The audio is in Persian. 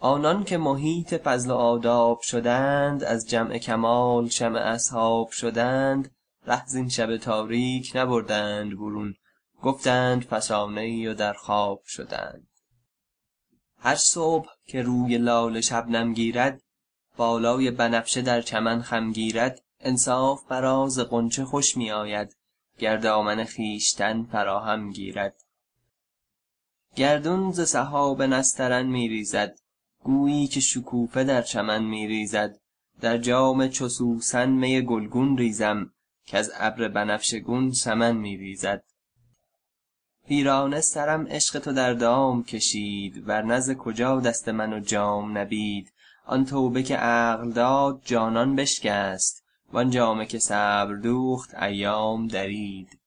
آنان که محیط فضل و آداب شدند از جمع کمال شمع اصحاب شدند ره زین شب تاریک نبردند برون گفتند فسانه ای و در خواب شدند. هر صبح که روی لاله شبنم گیرد بالای بنفشه در چمن خم گیرد انصاف مرا ز غنچه خوش می آید گر دامن خویشتن فراهم گیرد. گردون ز سحاب نسترن می ریزد گویی که شکوفه در چمن می ریزد. در جام چو سوسن می گلگون ریزم کز ابر بنفشه گون سمن می ریزد. پیرانه سرم عشق تو در دام کشید ورنه ز کجا دست من و جام نبید. آن توبه که عقل داد جانان بشکست وآن جامه که صبر دوخت ایام درید.